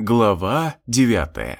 Глава 9.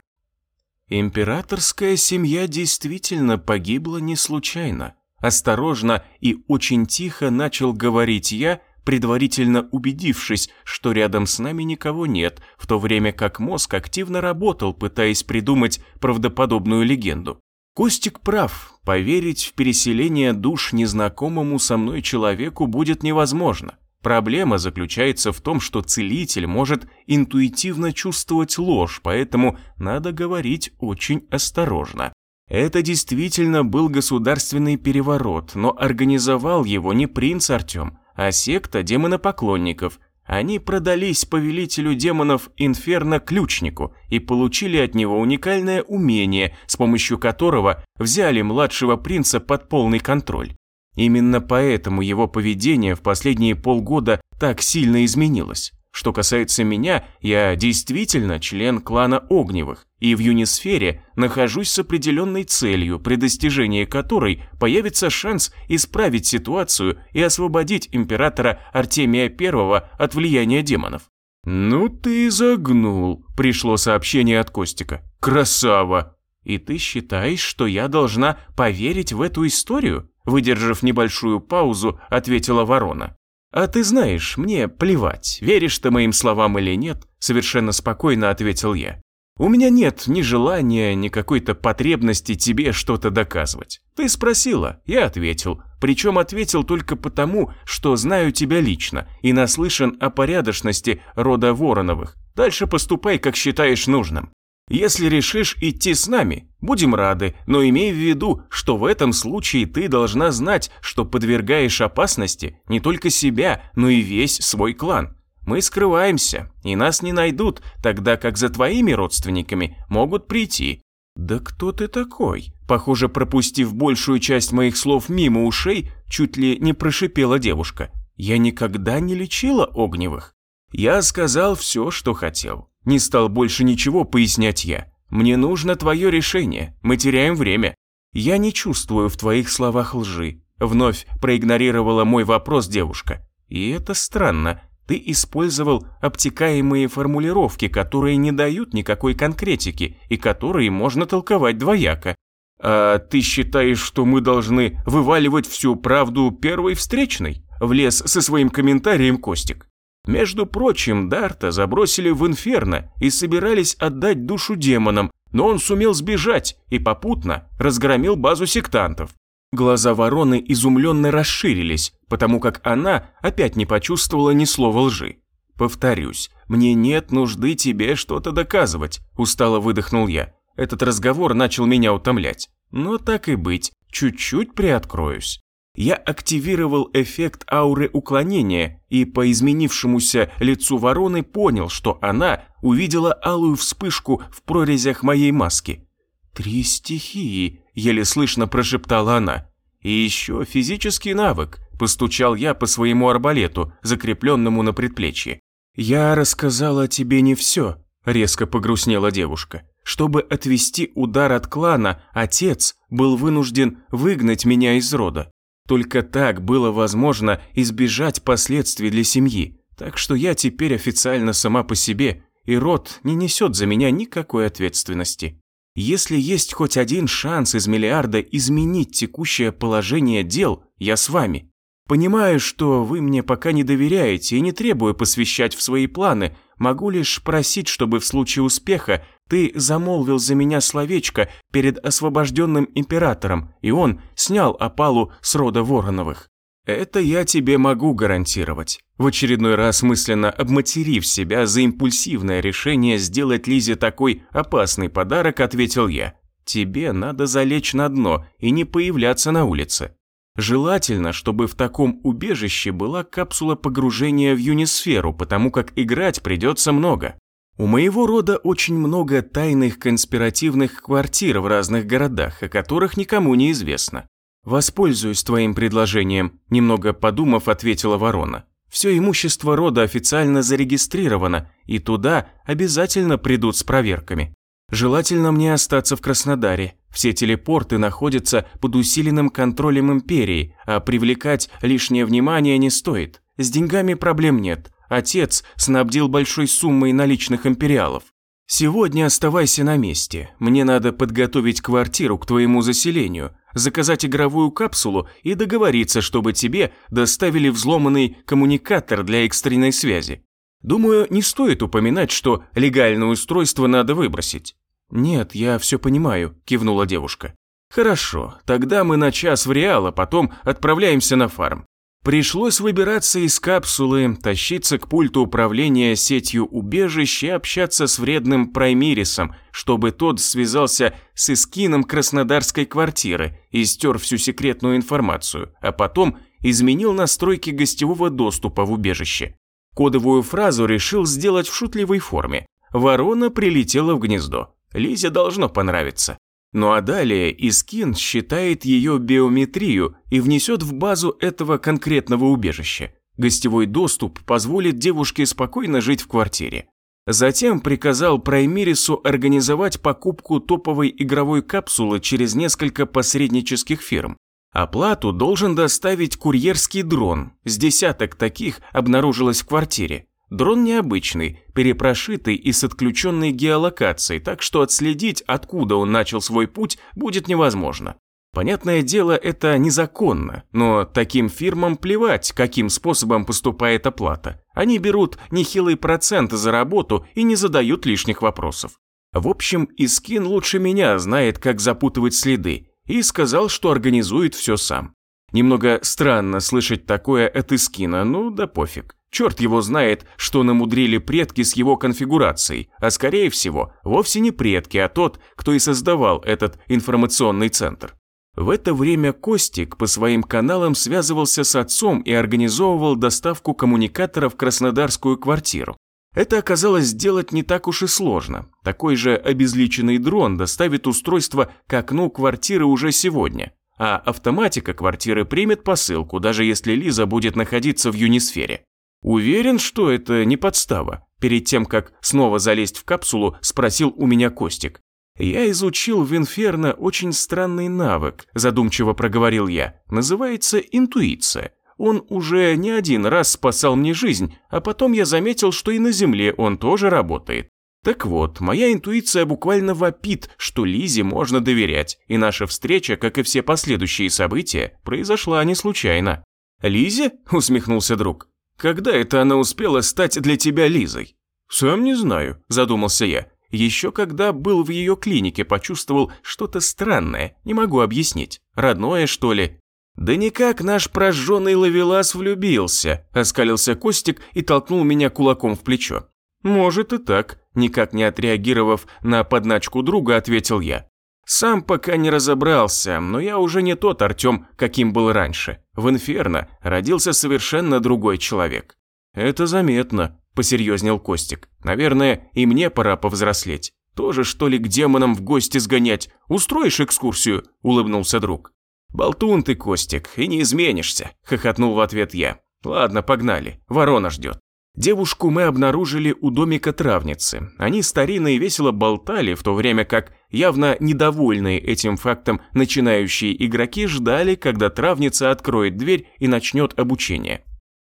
Императорская семья действительно погибла не случайно. Осторожно и очень тихо начал говорить я, предварительно убедившись, что рядом с нами никого нет, в то время как мозг активно работал, пытаясь придумать правдоподобную легенду. Костик прав, поверить в переселение душ незнакомому со мной человеку будет невозможно. Проблема заключается в том, что целитель может интуитивно чувствовать ложь, поэтому надо говорить очень осторожно. Это действительно был государственный переворот, но организовал его не принц Артем, а секта демонопоклонников. Они продались повелителю демонов Инферно-ключнику и получили от него уникальное умение, с помощью которого взяли младшего принца под полный контроль. Именно поэтому его поведение в последние полгода так сильно изменилось. Что касается меня, я действительно член клана Огневых, и в Юнисфере нахожусь с определенной целью, при достижении которой появится шанс исправить ситуацию и освободить императора Артемия I от влияния демонов. «Ну ты загнул», – пришло сообщение от Костика. «Красава!» «И ты считаешь, что я должна поверить в эту историю?» Выдержав небольшую паузу, ответила ворона. «А ты знаешь, мне плевать, веришь ты моим словам или нет», совершенно спокойно ответил я. «У меня нет ни желания, ни какой-то потребности тебе что-то доказывать. Ты спросила, я ответил. Причем ответил только потому, что знаю тебя лично и наслышан о порядочности рода Вороновых. Дальше поступай, как считаешь нужным. Если решишь идти с нами, будем рады, но имей в виду, что в этом случае ты должна знать, что подвергаешь опасности не только себя, но и весь свой клан. Мы скрываемся, и нас не найдут, тогда как за твоими родственниками могут прийти. Да кто ты такой? Похоже, пропустив большую часть моих слов мимо ушей, чуть ли не прошипела девушка. Я никогда не лечила огневых. Я сказал все, что хотел. Не стал больше ничего пояснять я. Мне нужно твое решение, мы теряем время. Я не чувствую в твоих словах лжи. Вновь проигнорировала мой вопрос девушка. И это странно. Ты использовал обтекаемые формулировки, которые не дают никакой конкретики и которые можно толковать двояко. А ты считаешь, что мы должны вываливать всю правду первой встречной? Влез со своим комментарием Костик. Между прочим, Дарта забросили в инферно и собирались отдать душу демонам, но он сумел сбежать и попутно разгромил базу сектантов. Глаза вороны изумленно расширились, потому как она опять не почувствовала ни слова лжи. «Повторюсь, мне нет нужды тебе что-то доказывать», – устало выдохнул я. Этот разговор начал меня утомлять. Но так и быть, чуть-чуть приоткроюсь я активировал эффект ауры уклонения и по изменившемуся лицу вороны понял, что она увидела алую вспышку в прорезях моей маски. «Три стихии», – еле слышно прошептала она. «И еще физический навык», – постучал я по своему арбалету, закрепленному на предплечье. «Я рассказала тебе не все», – резко погрустнела девушка. «Чтобы отвести удар от клана, отец был вынужден выгнать меня из рода. Только так было возможно избежать последствий для семьи. Так что я теперь официально сама по себе, и род не несет за меня никакой ответственности. Если есть хоть один шанс из миллиарда изменить текущее положение дел, я с вами. Понимаю, что вы мне пока не доверяете и не требую посвящать в свои планы, могу лишь просить, чтобы в случае успеха ты замолвил за меня словечко перед освобожденным императором, и он снял опалу с рода Вороновых. Это я тебе могу гарантировать. В очередной раз мысленно обматерив себя за импульсивное решение сделать Лизе такой опасный подарок, ответил я. Тебе надо залечь на дно и не появляться на улице. Желательно, чтобы в таком убежище была капсула погружения в юнисферу, потому как играть придется много. У моего рода очень много тайных конспиративных квартир в разных городах, о которых никому не известно. Воспользуюсь твоим предложением, немного подумав, ответила ворона. Все имущество рода официально зарегистрировано, и туда обязательно придут с проверками. Желательно мне остаться в Краснодаре. Все телепорты находятся под усиленным контролем империи, а привлекать лишнее внимание не стоит. С деньгами проблем нет. Отец снабдил большой суммой наличных империалов. «Сегодня оставайся на месте. Мне надо подготовить квартиру к твоему заселению, заказать игровую капсулу и договориться, чтобы тебе доставили взломанный коммуникатор для экстренной связи. Думаю, не стоит упоминать, что легальное устройство надо выбросить». «Нет, я все понимаю», – кивнула девушка. «Хорошо, тогда мы на час в Реал, а потом отправляемся на фарм. Пришлось выбираться из капсулы, тащиться к пульту управления сетью убежищ и общаться с вредным Праймирисом, чтобы тот связался с эскином краснодарской квартиры и стер всю секретную информацию, а потом изменил настройки гостевого доступа в убежище. Кодовую фразу решил сделать в шутливой форме. Ворона прилетела в гнездо. Лизе должно понравиться. Ну а далее Искин считает ее биометрию и внесет в базу этого конкретного убежища. Гостевой доступ позволит девушке спокойно жить в квартире. Затем приказал Праймирису организовать покупку топовой игровой капсулы через несколько посреднических фирм. Оплату должен доставить курьерский дрон, с десяток таких обнаружилось в квартире. Дрон необычный, перепрошитый и с отключенной геолокацией, так что отследить, откуда он начал свой путь, будет невозможно. Понятное дело, это незаконно, но таким фирмам плевать, каким способом поступает оплата. Они берут нехилый процент за работу и не задают лишних вопросов. В общем, Искин лучше меня знает, как запутывать следы, и сказал, что организует все сам. Немного странно слышать такое от Искина, ну да пофиг. Черт его знает, что намудрили предки с его конфигурацией, а скорее всего, вовсе не предки, а тот, кто и создавал этот информационный центр. В это время Костик по своим каналам связывался с отцом и организовывал доставку коммуникатора в краснодарскую квартиру. Это оказалось сделать не так уж и сложно. Такой же обезличенный дрон доставит устройство к окну квартиры уже сегодня, а автоматика квартиры примет посылку, даже если Лиза будет находиться в юнисфере. Уверен, что это не подстава. Перед тем, как снова залезть в капсулу, спросил у меня Костик. Я изучил в Инферно очень странный навык, задумчиво проговорил я. Называется интуиция. Он уже не один раз спасал мне жизнь, а потом я заметил, что и на Земле он тоже работает. Так вот, моя интуиция буквально вопит, что Лизе можно доверять, и наша встреча, как и все последующие события, произошла не случайно. «Лизе?» – усмехнулся друг. Когда это она успела стать для тебя Лизой? Сам не знаю, задумался я. Еще когда был в ее клинике, почувствовал что-то странное, не могу объяснить. Родное, что ли? Да никак наш прожженный ловелас влюбился, оскалился Костик и толкнул меня кулаком в плечо. Может и так, никак не отреагировав на подначку друга, ответил я. Сам пока не разобрался, но я уже не тот Артем, каким был раньше. В Инферно родился совершенно другой человек. Это заметно, посерьезнел Костик. Наверное, и мне пора повзрослеть. Тоже что ли к демонам в гости сгонять? Устроишь экскурсию? Улыбнулся друг. Болтун ты, Костик, и не изменишься, хохотнул в ответ я. Ладно, погнали, ворона ждет. Девушку мы обнаружили у домика травницы. Они старинно и весело болтали, в то время как явно недовольные этим фактом начинающие игроки ждали, когда травница откроет дверь и начнет обучение.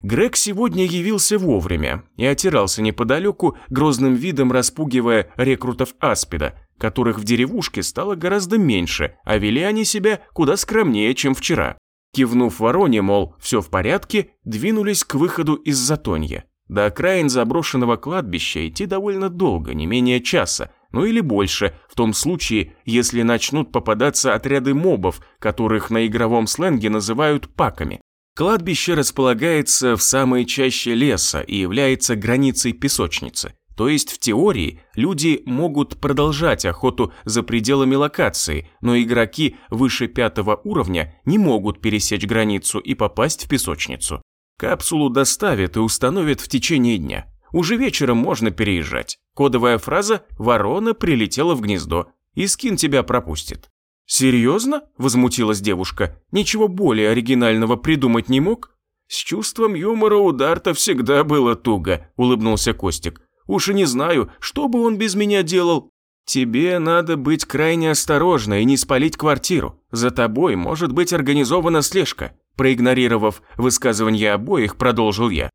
Грег сегодня явился вовремя и отирался неподалеку, грозным видом распугивая рекрутов Аспида, которых в деревушке стало гораздо меньше, а вели они себя куда скромнее, чем вчера. Кивнув вороне, мол, все в порядке, двинулись к выходу из затонья. До окраин заброшенного кладбища идти довольно долго, не менее часа, ну или больше, в том случае, если начнут попадаться отряды мобов, которых на игровом сленге называют паками. Кладбище располагается в самой чаще леса и является границей песочницы. То есть в теории люди могут продолжать охоту за пределами локации, но игроки выше пятого уровня не могут пересечь границу и попасть в песочницу. Капсулу доставят и установят в течение дня. Уже вечером можно переезжать. Кодовая фраза «Ворона прилетела в гнездо» и скин тебя пропустит. «Серьезно?» – возмутилась девушка. «Ничего более оригинального придумать не мог?» «С чувством юмора у Дарта всегда было туго», – улыбнулся Костик. «Уж и не знаю, что бы он без меня делал». «Тебе надо быть крайне осторожной и не спалить квартиру. За тобой может быть организована слежка. Проигнорировав высказывание обоих, продолжил я.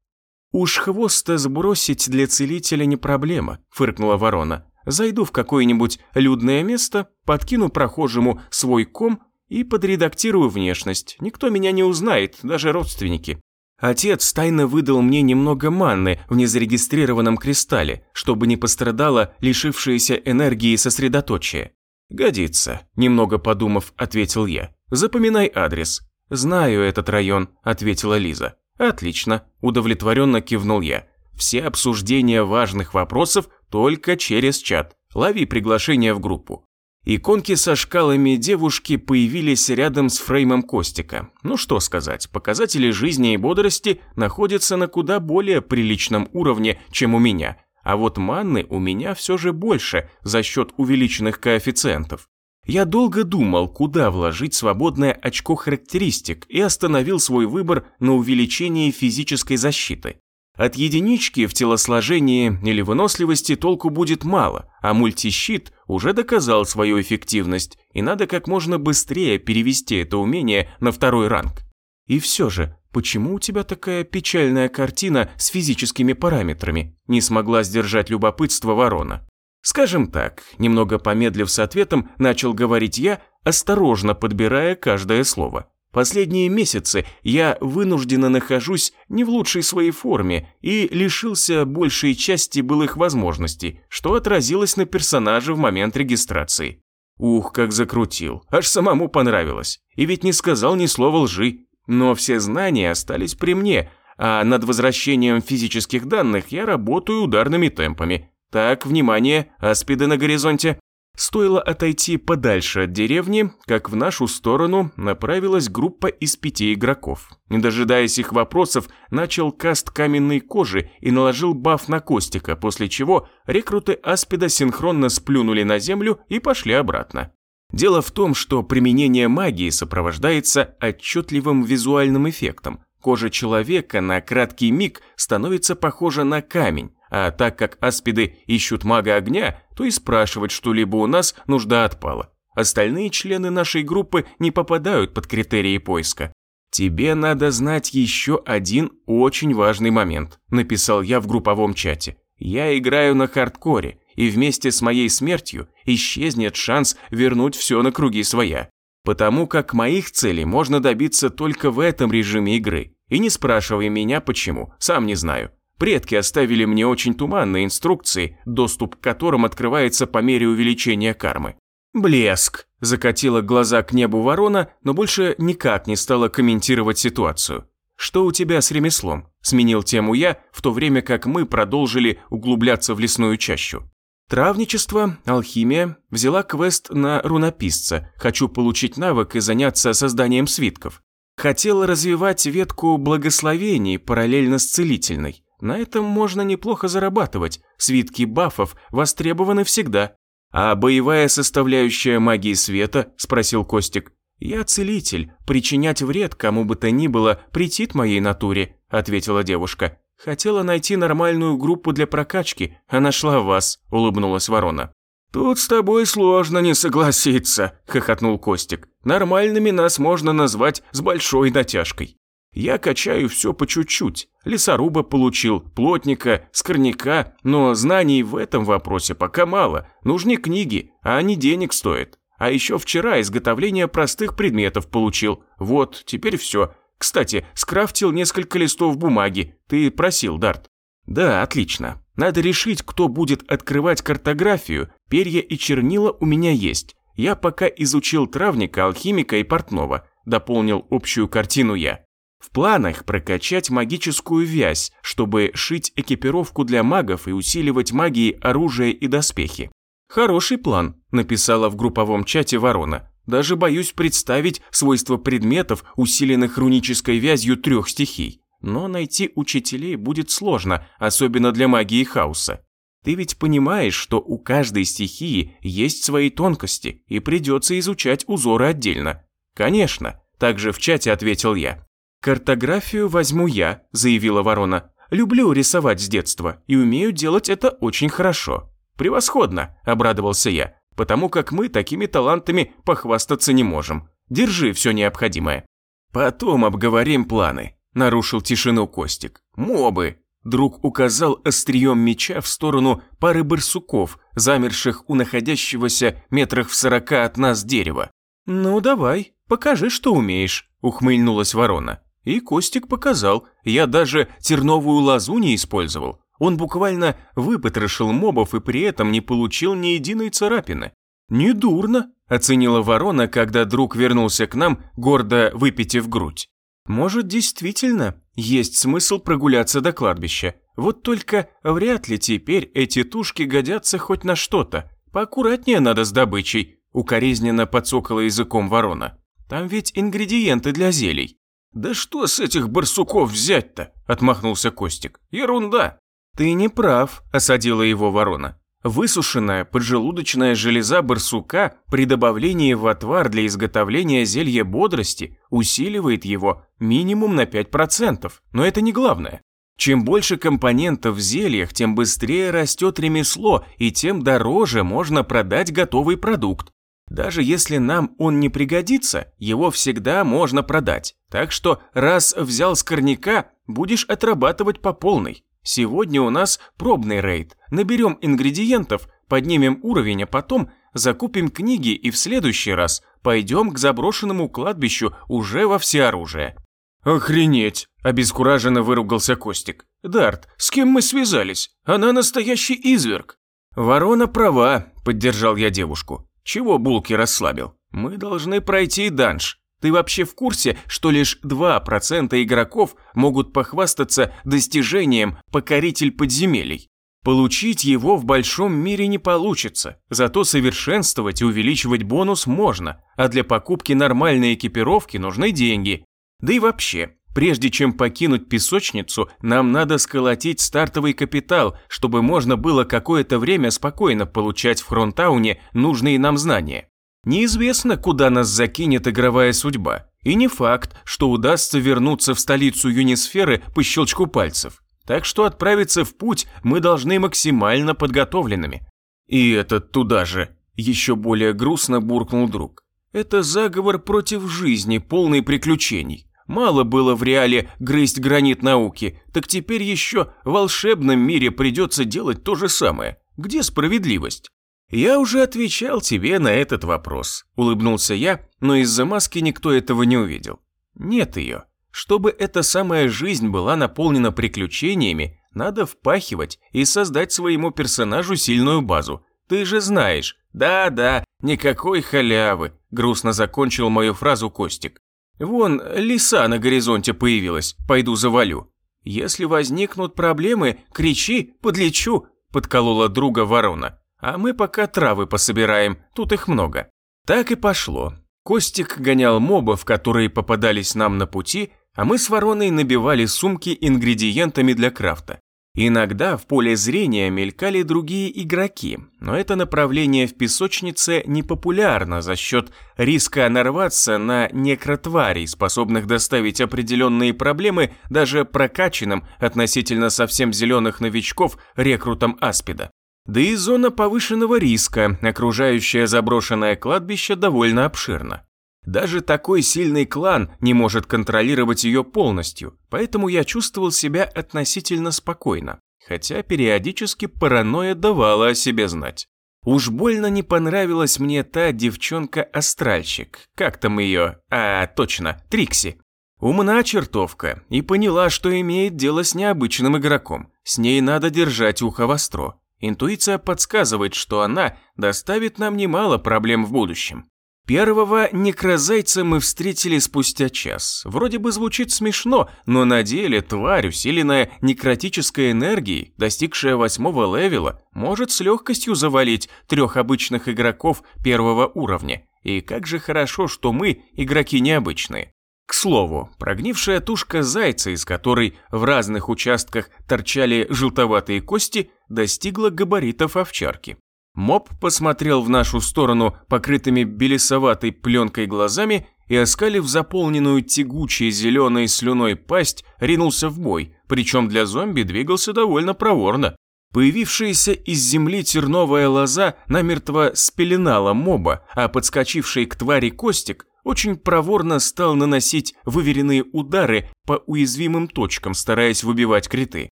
«Уж хвоста сбросить для целителя не проблема», – фыркнула ворона. Зайду в какое-нибудь людное место, подкину прохожему свой ком и подредактирую внешность. Никто меня не узнает, даже родственники. Отец тайно выдал мне немного манны в незарегистрированном кристалле, чтобы не пострадало лишившееся энергии сосредоточие. «Годится», – немного подумав, ответил я. «Запоминай адрес». «Знаю этот район», – ответила Лиза. «Отлично», – удовлетворенно кивнул я. «Все обсуждения важных вопросов только через чат. Лови приглашение в группу». Иконки со шкалами девушки появились рядом с фреймом Костика. Ну что сказать, показатели жизни и бодрости находятся на куда более приличном уровне, чем у меня. А вот манны у меня все же больше за счет увеличенных коэффициентов. Я долго думал, куда вложить свободное очко характеристик и остановил свой выбор на увеличении физической защиты. От единички в телосложении или выносливости толку будет мало, а мультищит уже доказал свою эффективность, и надо как можно быстрее перевести это умение на второй ранг. И все же, почему у тебя такая печальная картина с физическими параметрами? Не смогла сдержать любопытство ворона. Скажем так, немного помедлив с ответом, начал говорить я, осторожно подбирая каждое слово. Последние месяцы я вынужденно нахожусь не в лучшей своей форме и лишился большей части былых возможностей, что отразилось на персонаже в момент регистрации. Ух, как закрутил, аж самому понравилось. И ведь не сказал ни слова лжи. Но все знания остались при мне, а над возвращением физических данных я работаю ударными темпами. Так, внимание, аспиды на горизонте. Стоило отойти подальше от деревни, как в нашу сторону направилась группа из пяти игроков. Не дожидаясь их вопросов, начал каст каменной кожи и наложил баф на Костика, после чего рекруты Аспида синхронно сплюнули на землю и пошли обратно. Дело в том, что применение магии сопровождается отчетливым визуальным эффектом. Кожа человека на краткий миг становится похожа на камень, а так как аспиды ищут мага огня, то и спрашивать что-либо у нас нужда отпала. Остальные члены нашей группы не попадают под критерии поиска. «Тебе надо знать еще один очень важный момент», – написал я в групповом чате. «Я играю на хардкоре, и вместе с моей смертью исчезнет шанс вернуть все на круги своя. Потому как моих целей можно добиться только в этом режиме игры. И не спрашивай меня почему, сам не знаю. Предки оставили мне очень туманные инструкции, доступ к которым открывается по мере увеличения кармы. «Блеск!» – закатила глаза к небу ворона, но больше никак не стала комментировать ситуацию. «Что у тебя с ремеслом?» – сменил тему я, в то время как мы продолжили углубляться в лесную чащу. Травничество, алхимия, взяла квест на рунописца, хочу получить навык и заняться созданием свитков. Хотела развивать ветку благословений параллельно с целительной. На этом можно неплохо зарабатывать, свитки бафов востребованы всегда. А боевая составляющая магии света, спросил Костик. Я целитель, причинять вред кому бы то ни было претит моей натуре, ответила девушка. Хотела найти нормальную группу для прокачки, а нашла вас, улыбнулась ворона. «Тут с тобой сложно не согласиться», – хохотнул Костик. «Нормальными нас можно назвать с большой натяжкой». Я качаю все по чуть-чуть. Лесоруба получил, плотника, скорняка, но знаний в этом вопросе пока мало. Нужны книги, а они денег стоят. А еще вчера изготовление простых предметов получил. Вот, теперь все. Кстати, скрафтил несколько листов бумаги. Ты просил, Дарт. Да, отлично. Надо решить, кто будет открывать картографию. Перья и чернила у меня есть. Я пока изучил травника, алхимика и портного. Дополнил общую картину я. В планах прокачать магическую вязь, чтобы шить экипировку для магов и усиливать магией оружие и доспехи. «Хороший план», – написала в групповом чате Ворона. «Даже боюсь представить свойства предметов, усиленных рунической вязью трех стихий. Но найти учителей будет сложно, особенно для магии хаоса. Ты ведь понимаешь, что у каждой стихии есть свои тонкости, и придется изучать узоры отдельно. Конечно, также в чате ответил я. «Картографию возьму я», – заявила ворона. «Люблю рисовать с детства и умею делать это очень хорошо». «Превосходно», – обрадовался я, «потому как мы такими талантами похвастаться не можем. Держи все необходимое». «Потом обговорим планы», – нарушил тишину Костик. «Мобы». Друг указал острием меча в сторону пары барсуков, замерших у находящегося метрах в сорока от нас дерева. «Ну давай, покажи, что умеешь», – ухмыльнулась ворона. И Костик показал, я даже терновую лозу не использовал. Он буквально выпотрошил мобов и при этом не получил ни единой царапины. «Недурно», – оценила ворона, когда друг вернулся к нам, гордо выпитив грудь. «Может, действительно, есть смысл прогуляться до кладбища. Вот только вряд ли теперь эти тушки годятся хоть на что-то. Поаккуратнее надо с добычей», – укоризненно подсокала языком ворона. «Там ведь ингредиенты для зелий». «Да что с этих барсуков взять-то?» – отмахнулся Костик. «Ерунда». «Ты не прав», – осадила его ворона. Высушенная поджелудочная железа барсука при добавлении в отвар для изготовления зелья бодрости усиливает его минимум на 5%, но это не главное. Чем больше компонентов в зельях, тем быстрее растет ремесло и тем дороже можно продать готовый продукт. Даже если нам он не пригодится, его всегда можно продать. Так что раз взял с корняка, будешь отрабатывать по полной. Сегодня у нас пробный рейд. Наберем ингредиентов, поднимем уровень, а потом закупим книги и в следующий раз пойдем к заброшенному кладбищу уже во всеоружие. «Охренеть!» – обескураженно выругался Костик. «Дарт, с кем мы связались? Она настоящий изверг!» «Ворона права», – поддержал я девушку. «Чего Булки расслабил? Мы должны пройти данж. Ты вообще в курсе, что лишь 2% игроков могут похвастаться достижением «покоритель подземелий»? Получить его в большом мире не получится, зато совершенствовать и увеличивать бонус можно, а для покупки нормальной экипировки нужны деньги. Да и вообще, прежде чем покинуть песочницу, нам надо сколотить стартовый капитал, чтобы можно было какое-то время спокойно получать в Хронтауне нужные нам знания. Неизвестно, куда нас закинет игровая судьба. И не факт, что удастся вернуться в столицу Юнисферы по щелчку пальцев. Так что отправиться в путь мы должны максимально подготовленными. И этот туда же, еще более грустно буркнул друг. Это заговор против жизни, полный приключений. Мало было в реале грызть гранит науки, так теперь еще в волшебном мире придется делать то же самое. Где справедливость? «Я уже отвечал тебе на этот вопрос», – улыбнулся я, но из-за маски никто этого не увидел. «Нет ее. Чтобы эта самая жизнь была наполнена приключениями, надо впахивать и создать своему персонажу сильную базу. Ты же знаешь. Да-да, никакой халявы», – грустно закончил мою фразу Костик. «Вон, лиса на горизонте появилась, пойду завалю». «Если возникнут проблемы, кричи, подлечу», – подколола друга ворона. А мы пока травы пособираем, тут их много. Так и пошло. Костик гонял мобов, которые попадались нам на пути, а мы с вороной набивали сумки ингредиентами для крафта. Иногда в поле зрения мелькали другие игроки, но это направление в песочнице не популярно за счет риска нарваться на некротварей, способных доставить определенные проблемы даже прокачанным относительно совсем зеленых новичков рекрутам Аспида. Да и зона повышенного риска, окружающая заброшенное кладбище, довольно обширна. Даже такой сильный клан не может контролировать ее полностью, поэтому я чувствовал себя относительно спокойно, хотя периодически паранойя давала о себе знать. Уж больно не понравилась мне та девчонка-астральщик, как там ее, а, точно, Трикси. Умна чертовка и поняла, что имеет дело с необычным игроком, с ней надо держать ухо востро. Интуиция подсказывает, что она доставит нам немало проблем в будущем. Первого некрозайца мы встретили спустя час. Вроде бы звучит смешно, но на деле тварь, усиленная некротической энергией, достигшая восьмого левела, может с легкостью завалить трех обычных игроков первого уровня. И как же хорошо, что мы игроки необычные. К слову, прогнившая тушка зайца, из которой в разных участках торчали желтоватые кости, достигла габаритов овчарки. Моб посмотрел в нашу сторону покрытыми белесоватой пленкой глазами и, оскалив заполненную тягучей зеленой слюной пасть, ринулся в бой, причем для зомби двигался довольно проворно. Появившаяся из земли терновая лоза намертво спеленала моба, а подскочивший к твари Костик очень проворно стал наносить выверенные удары по уязвимым точкам, стараясь выбивать криты.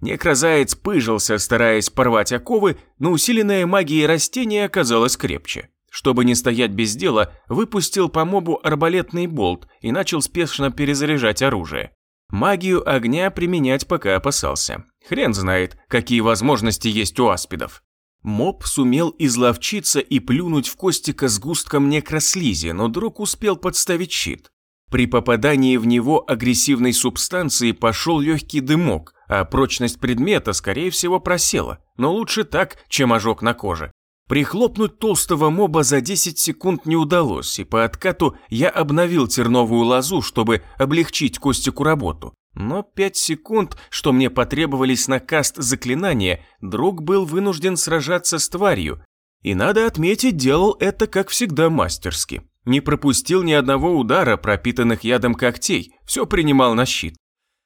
Некрозаяц пыжился, стараясь порвать оковы, но усиленная магией растение оказалось крепче. Чтобы не стоять без дела, выпустил по мобу арбалетный болт и начал спешно перезаряжать оружие. Магию огня применять пока опасался. Хрен знает, какие возможности есть у аспидов. Моб сумел изловчиться и плюнуть в Костика с густком некрослизи, но друг успел подставить щит. При попадании в него агрессивной субстанции пошел легкий дымок, а прочность предмета, скорее всего, просела, но лучше так, чем ожог на коже. Прихлопнуть толстого моба за 10 секунд не удалось, и по откату я обновил терновую лозу, чтобы облегчить Костику работу. Но 5 секунд, что мне потребовались на каст заклинания, друг был вынужден сражаться с тварью. И надо отметить, делал это, как всегда, мастерски. Не пропустил ни одного удара, пропитанных ядом когтей, все принимал на щит.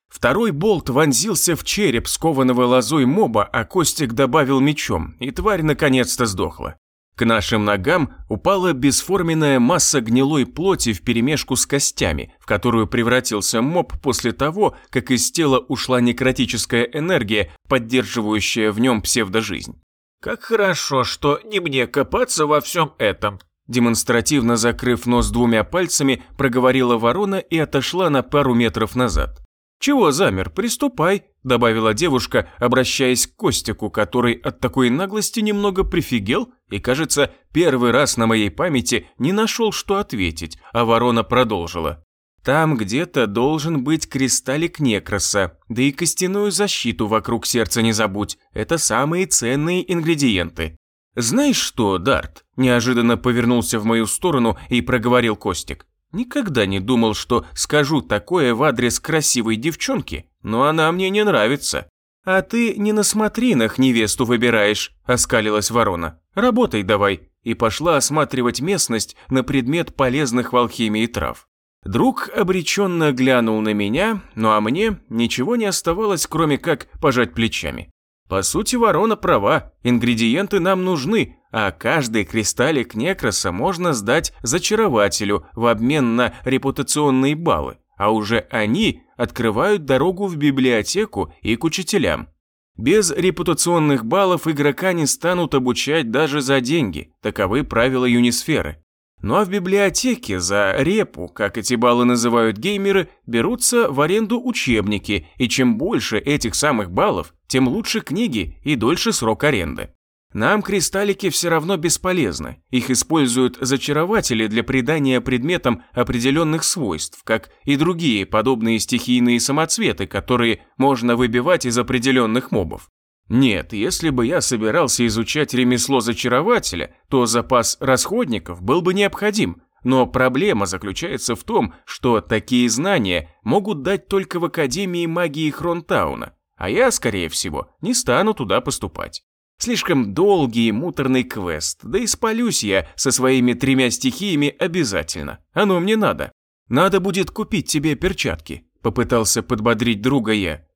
Второй болт вонзился в череп скованного лозой моба, а Костик добавил мечом, и тварь наконец-то сдохла. К нашим ногам упала бесформенная масса гнилой плоти вперемешку с костями, в которую превратился моб после того, как из тела ушла некротическая энергия, поддерживающая в нем псевдожизнь. «Как хорошо, что не мне копаться во всем этом», демонстративно закрыв нос двумя пальцами, проговорила ворона и отошла на пару метров назад. «Чего замер? Приступай», – добавила девушка, обращаясь к Костику, который от такой наглости немного прифигел и, кажется, первый раз на моей памяти не нашел, что ответить, а ворона продолжила. «Там где-то должен быть кристаллик некроса, да и костяную защиту вокруг сердца не забудь, это самые ценные ингредиенты». «Знаешь что, Дарт?» – неожиданно повернулся в мою сторону и проговорил Костик. Никогда не думал, что скажу такое в адрес красивой девчонки, но она мне не нравится. А ты не на смотринах невесту выбираешь, оскалилась ворона. Работай давай. И пошла осматривать местность на предмет полезных в алхимии трав. Друг обреченно глянул на меня, ну а мне ничего не оставалось, кроме как пожать плечами. По сути, ворона права, ингредиенты нам нужны, а каждый кристаллик некроса можно сдать зачарователю в обмен на репутационные баллы, а уже они открывают дорогу в библиотеку и к учителям. Без репутационных баллов игрока не станут обучать даже за деньги, таковы правила Юнисферы. Ну а в библиотеке за репу, как эти баллы называют геймеры, берутся в аренду учебники, и чем больше этих самых баллов, тем лучше книги и дольше срок аренды. Нам кристаллики все равно бесполезны. Их используют зачарователи для придания предметам определенных свойств, как и другие подобные стихийные самоцветы, которые можно выбивать из определенных мобов. Нет, если бы я собирался изучать ремесло зачарователя, то запас расходников был бы необходим, но проблема заключается в том, что такие знания могут дать только в Академии магии Хронтауна, а я, скорее всего, не стану туда поступать. Слишком долгий и муторный квест, да и спалюсь я со своими тремя стихиями обязательно. Оно мне надо. Надо будет купить тебе перчатки, попытался подбодрить друга я.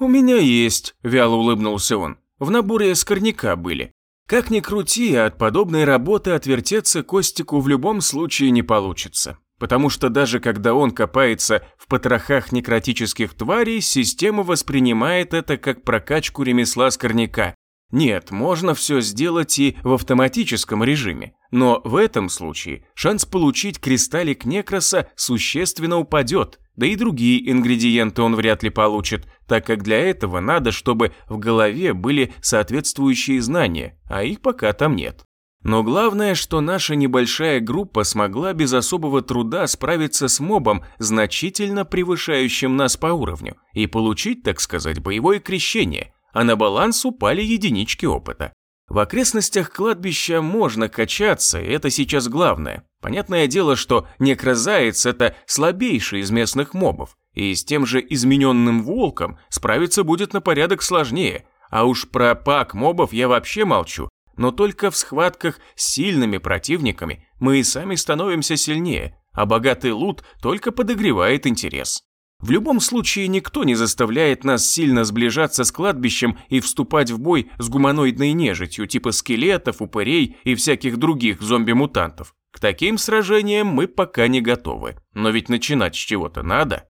У меня есть, вяло улыбнулся он. В наборе скорняка были. Как ни крути, от подобной работы отвертеться Костику в любом случае не получится. Потому что даже когда он копается в потрохах некротических тварей, система воспринимает это как прокачку ремесла скорняка, нет, можно все сделать и в автоматическом режиме, но в этом случае шанс получить кристаллик некроса существенно упадет, да и другие ингредиенты он вряд ли получит, так как для этого надо, чтобы в голове были соответствующие знания, а их пока там нет. Но главное, что наша небольшая группа смогла без особого труда справиться с мобом, значительно превышающим нас по уровню, и получить, так сказать, боевое крещение – а на баланс упали единички опыта. В окрестностях кладбища можно качаться, и это сейчас главное. Понятное дело, что некрозаяц – это слабейший из местных мобов, и с тем же измененным волком справиться будет на порядок сложнее. А уж про пак мобов я вообще молчу. Но только в схватках с сильными противниками мы и сами становимся сильнее, а богатый лут только подогревает интерес. В любом случае никто не заставляет нас сильно сближаться с кладбищем и вступать в бой с гуманоидной нежитью, типа скелетов, упырей и всяких других зомби-мутантов. К таким сражениям мы пока не готовы. Но ведь начинать с чего-то надо.